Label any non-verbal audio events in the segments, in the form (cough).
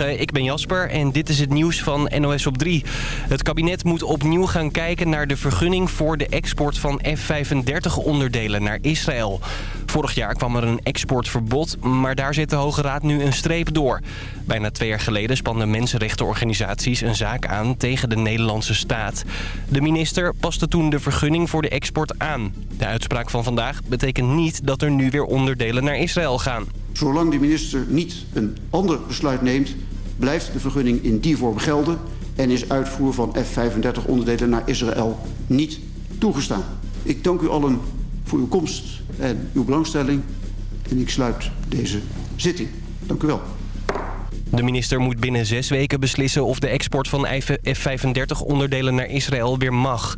Ik ben Jasper en dit is het nieuws van NOS op 3. Het kabinet moet opnieuw gaan kijken naar de vergunning voor de export van F-35-onderdelen naar Israël. Vorig jaar kwam er een exportverbod, maar daar zet de Hoge Raad nu een streep door. Bijna twee jaar geleden spanden mensenrechtenorganisaties een zaak aan tegen de Nederlandse staat. De minister paste toen de vergunning voor de export aan. De uitspraak van vandaag betekent niet dat er nu weer onderdelen naar Israël gaan. Zolang de minister niet een ander besluit neemt... blijft de vergunning in die vorm gelden... en is uitvoer van F-35 onderdelen naar Israël niet toegestaan. Ik dank u allen voor uw komst en uw belangstelling... en ik sluit deze zitting. Dank u wel. De minister moet binnen zes weken beslissen of de export van F-35-onderdelen naar Israël weer mag.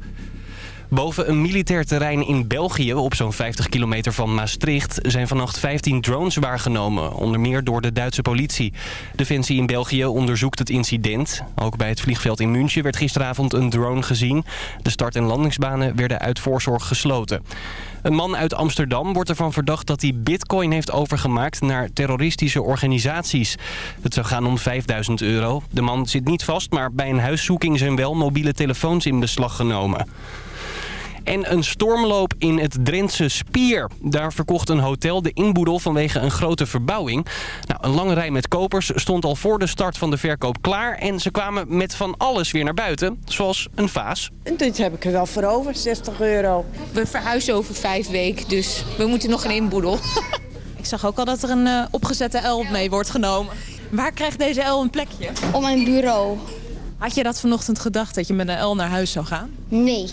Boven een militair terrein in België, op zo'n 50 kilometer van Maastricht... zijn vannacht 15 drones waargenomen, onder meer door de Duitse politie. Defensie in België onderzoekt het incident. Ook bij het vliegveld in München werd gisteravond een drone gezien. De start- en landingsbanen werden uit voorzorg gesloten. Een man uit Amsterdam wordt ervan verdacht dat hij bitcoin heeft overgemaakt naar terroristische organisaties. Het zou gaan om 5000 euro. De man zit niet vast, maar bij een huiszoeking zijn wel mobiele telefoons in beslag genomen. En een stormloop in het Drentse Spier. Daar verkocht een hotel de inboedel vanwege een grote verbouwing. Nou, een lange rij met kopers stond al voor de start van de verkoop klaar. En ze kwamen met van alles weer naar buiten. Zoals een vaas. En dit heb ik er wel voor over, 60 euro. We verhuizen over vijf weken, dus we moeten nog een inboedel. (laughs) Ik zag ook al dat er een uh, opgezette L mee wordt genomen. Waar krijgt deze L een plekje? Op mijn bureau. Had je dat vanochtend gedacht, dat je met een L naar huis zou gaan? Nee.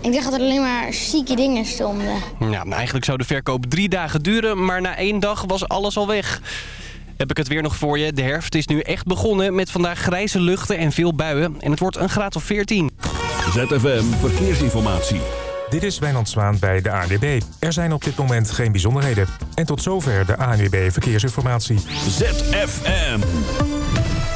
Ik dacht dat er alleen maar zieke dingen stonden. Ja, nou, eigenlijk zou de verkoop drie dagen duren, maar na één dag was alles al weg. Heb ik het weer nog voor je. De herfst is nu echt begonnen met vandaag grijze luchten en veel buien. En het wordt een graad of 14. ZFM Verkeersinformatie. Dit is Wijnand Zwaan bij de ANWB. Er zijn op dit moment geen bijzonderheden. En tot zover de ANWB Verkeersinformatie. ZFM.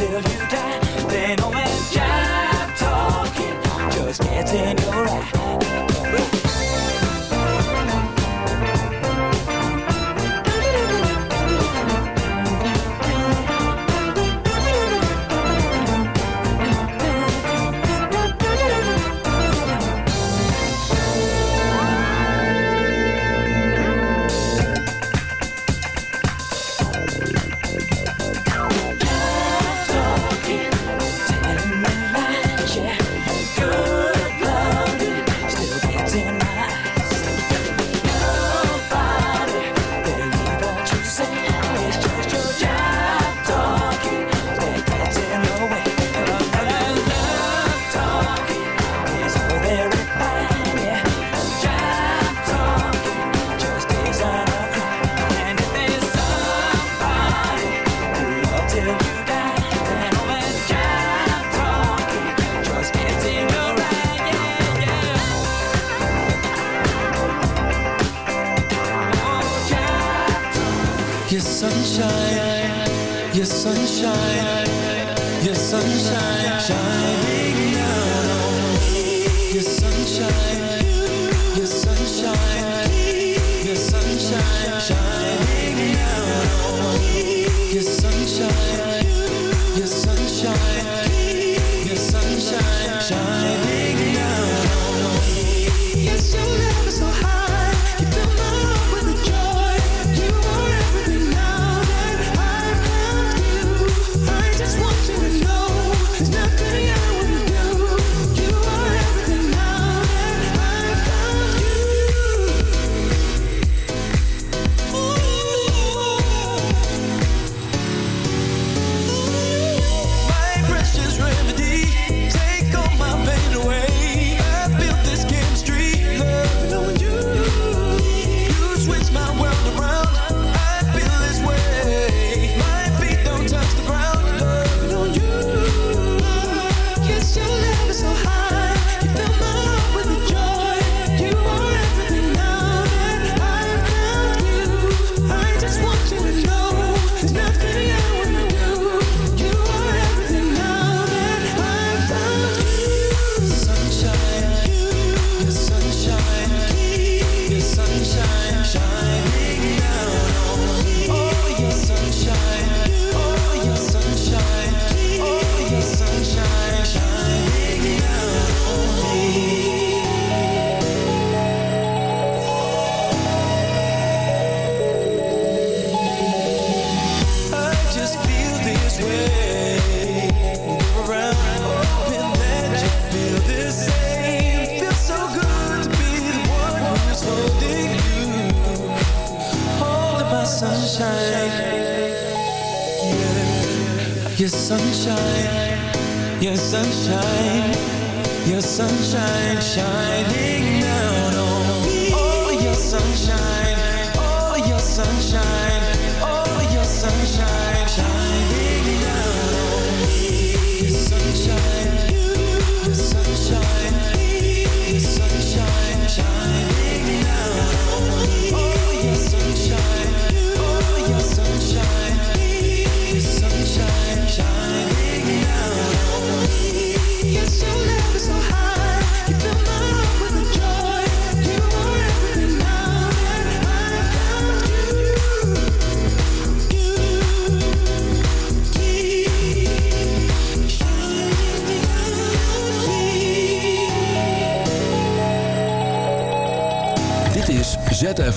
till you die. There ain't oh no man job talking, just gets in your eye.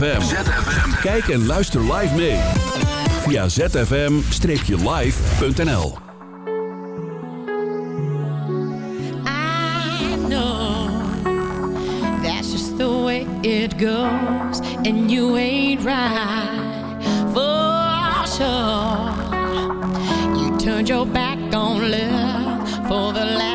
ZFM. Kijk en luister live mee. Via zfm-live.nl I know That's just the way it goes And you ain't right For sure You turned your back on love For the last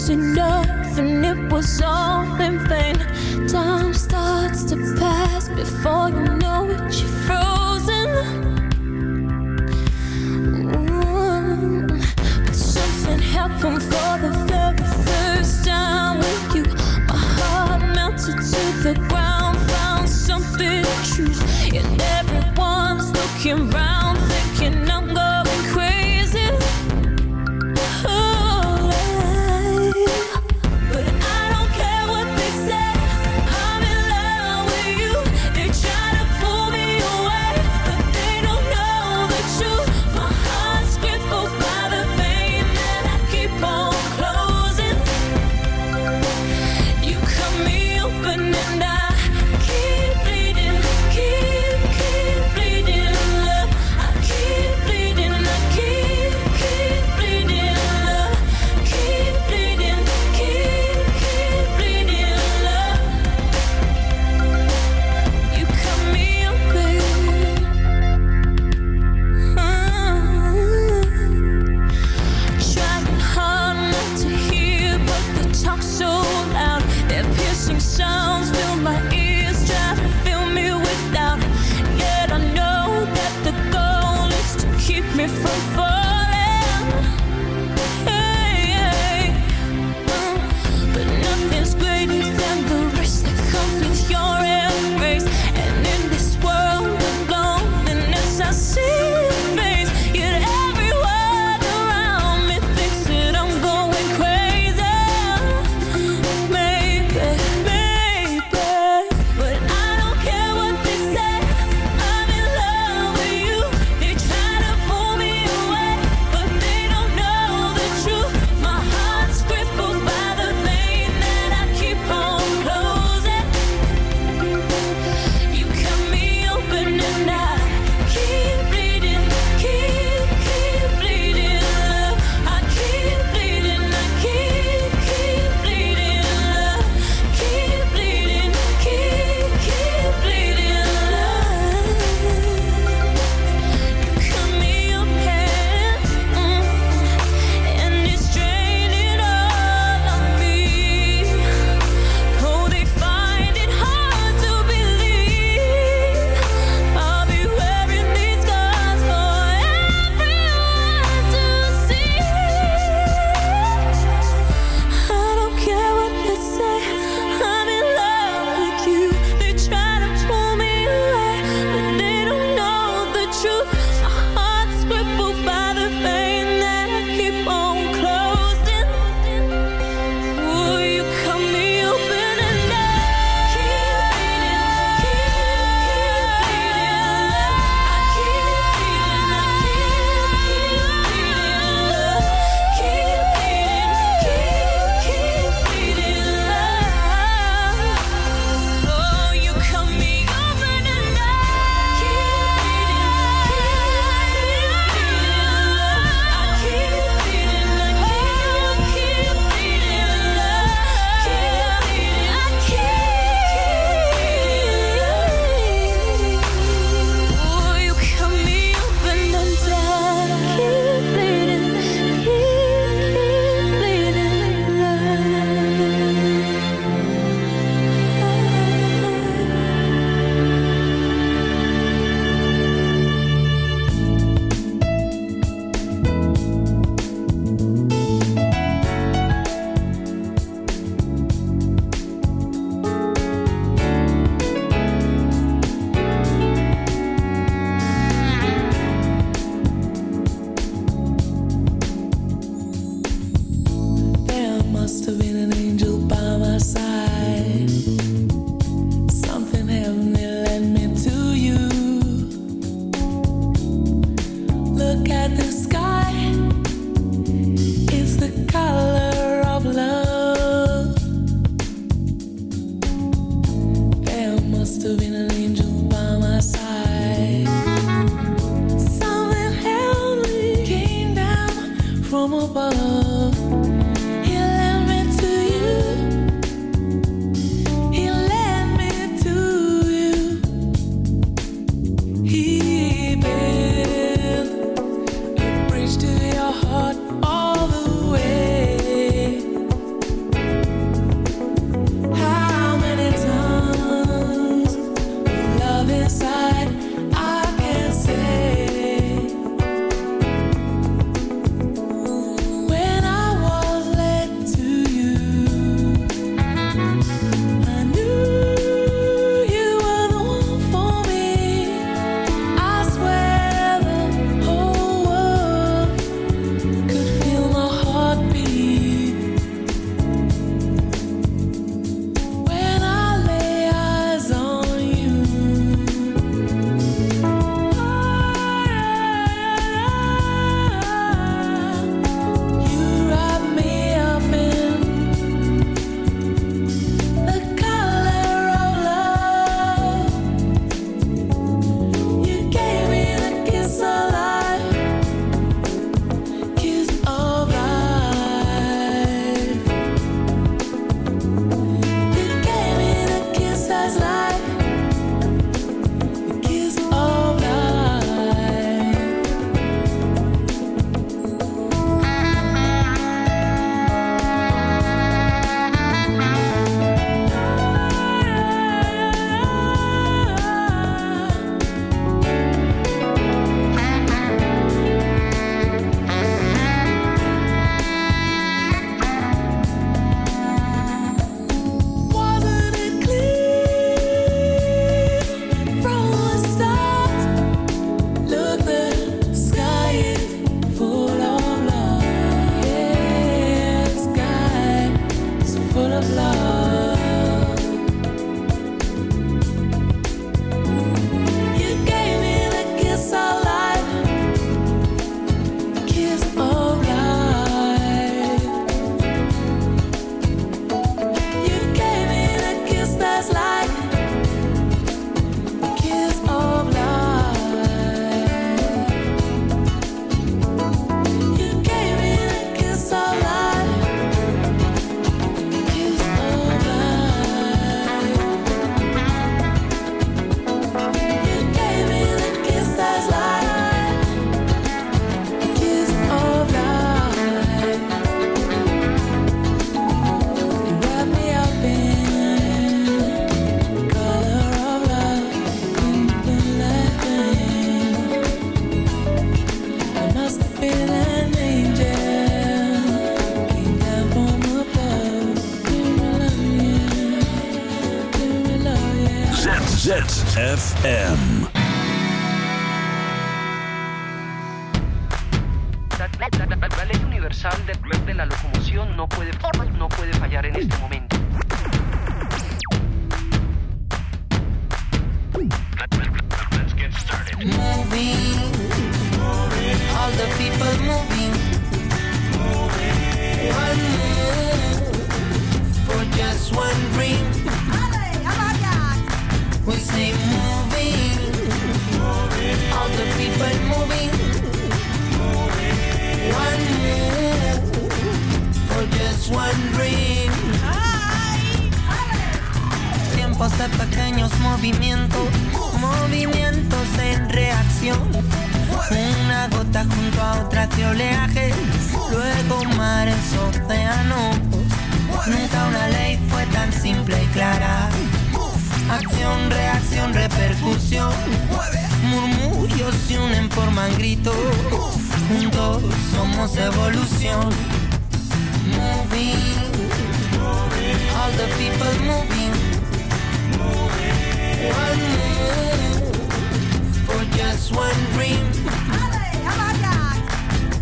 was enough, and it was all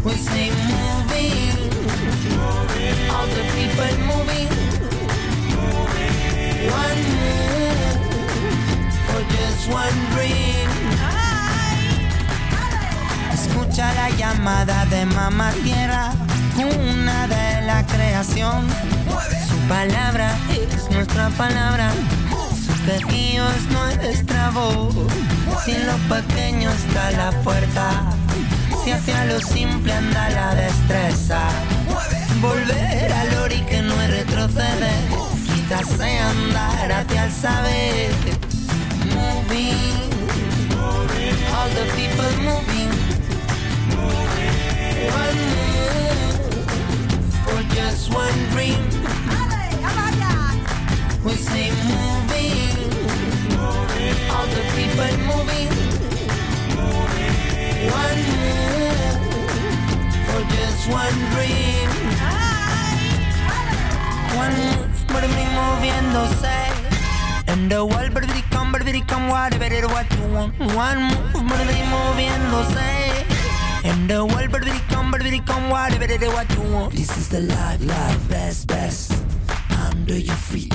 people say moving. All the people moving. One move for just one dream. Escucha la llamada de Mamá Tierra, una de la creación. Su palabra es nuestra palabra. Su es nuestra voz. Si en lo pequeño está la puerta si hacia lo simple anda la destreza. Volver al ori que no es retroceder, sea andar hacia el saber. Moving, all the people moving. One move for just one dream. We say moving, all the people moving. One for just one dream. One move, moviéndose. And the world, baby, come, whatever what you want. One move. And the world, baby, come, whatever what you want. This is the life, life, best, best. Under your feet.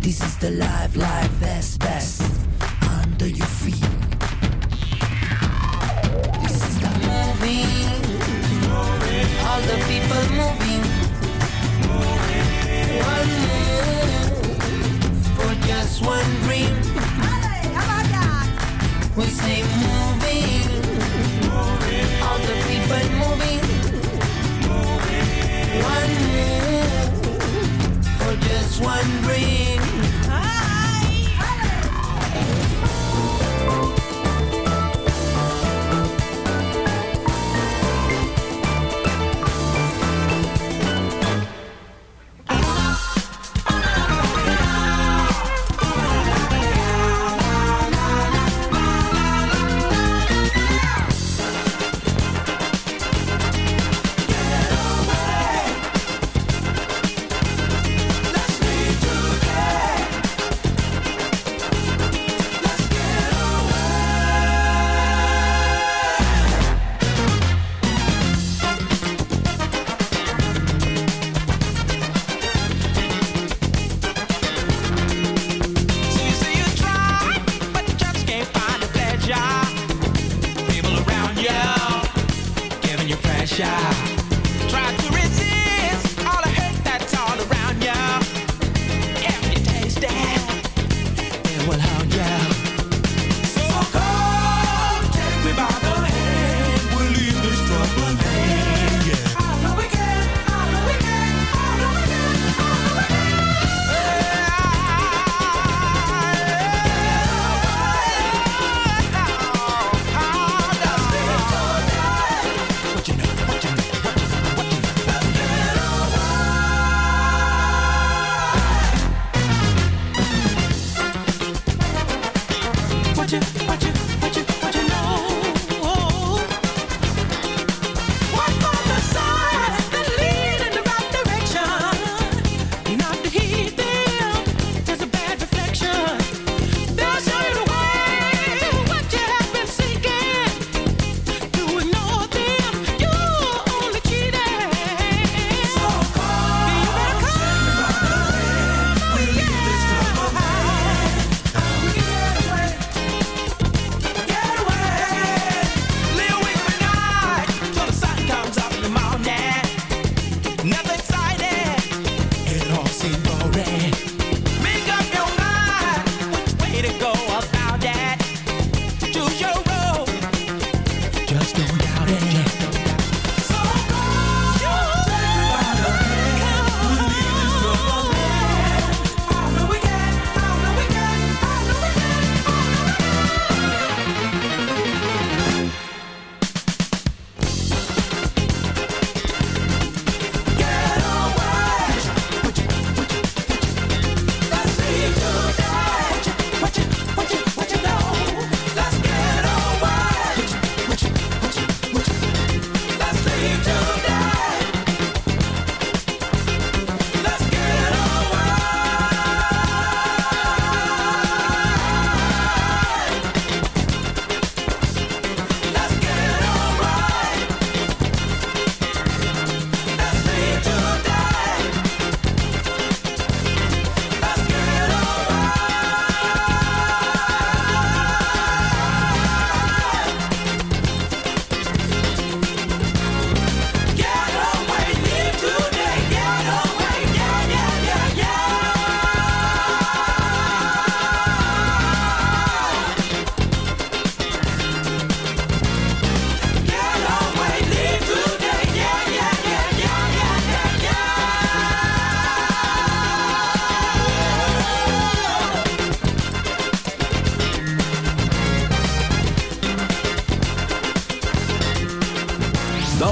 This is the life, life, best, best. Under your feet. All the people moving. One move for just one dream. We say moving. All the people moving. One move for just one dream.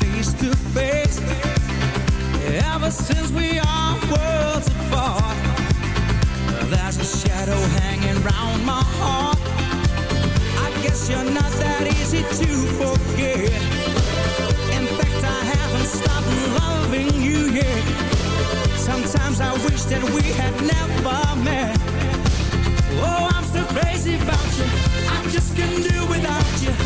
Face to face. Ever since we are worlds apart, there's a shadow hanging round my heart. I guess you're not that easy to forget. In fact, I haven't stopped loving you yet. Sometimes I wish that we had never met. Oh, I'm so crazy about you. I just can't do without you.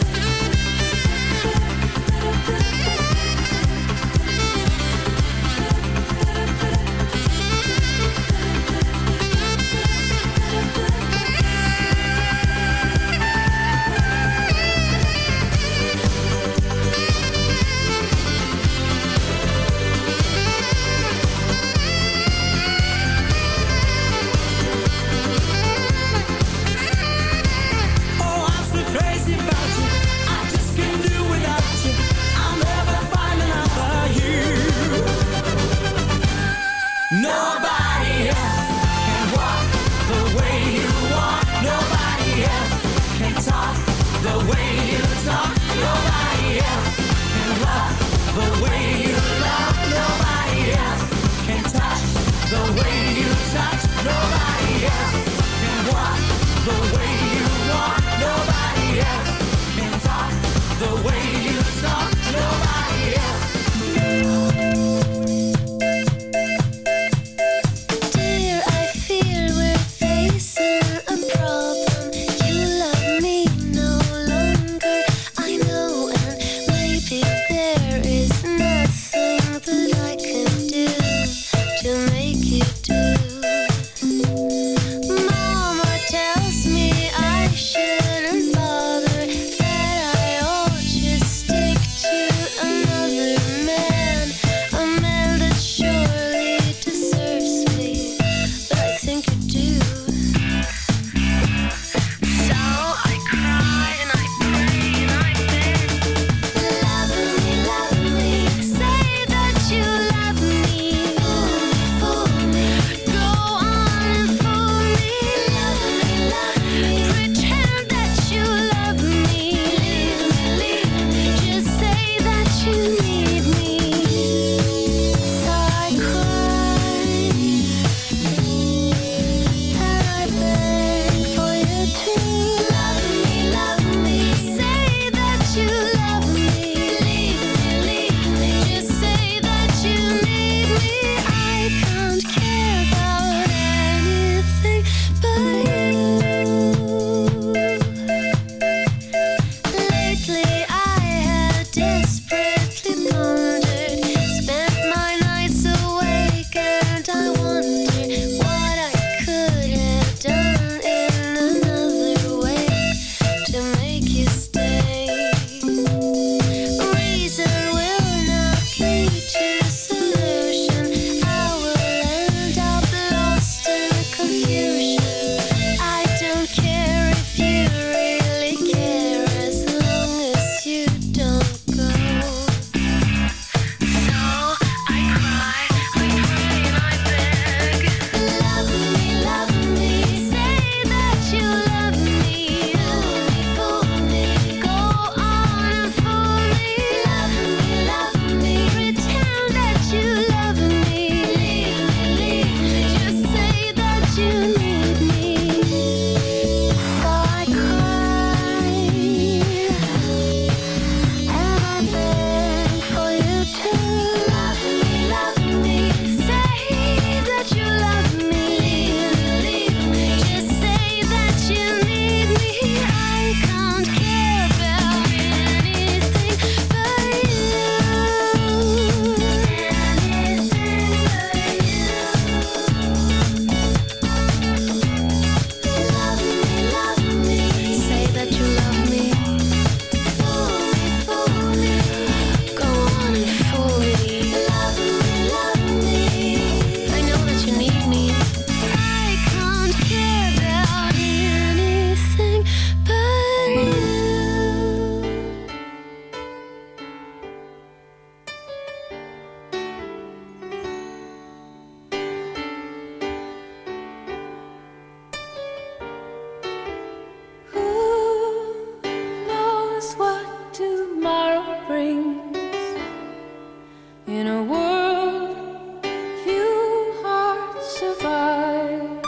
In a world, few hearts survive.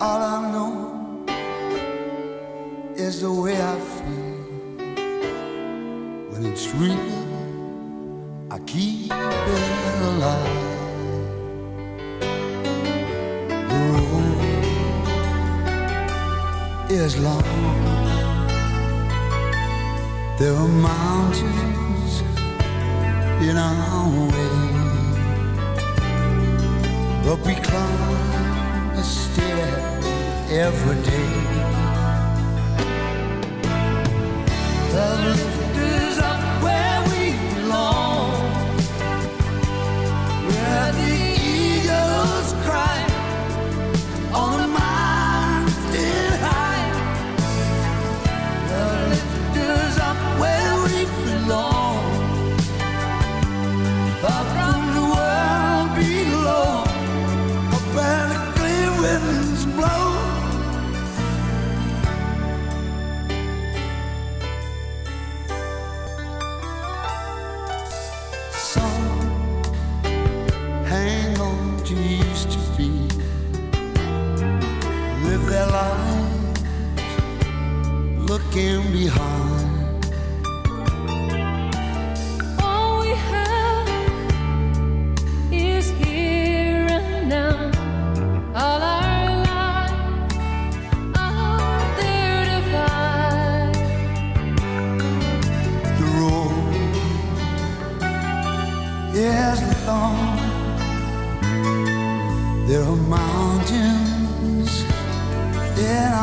All I know is the way I feel when it's real. I keep it alive. The road is long. There are mountains in our way, but we climb a stair every day.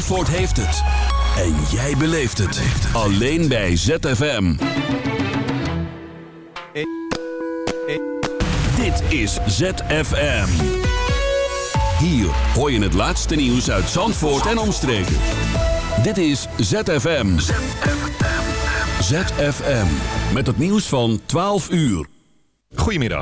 Zandvoort heeft het. En jij beleeft het. Alleen bij ZFM. Dit is ZFM. Hier hoor je het laatste nieuws uit Zandvoort en omstreken. Dit is ZFM. ZFM. Met het nieuws van 12 uur. Goedemiddag,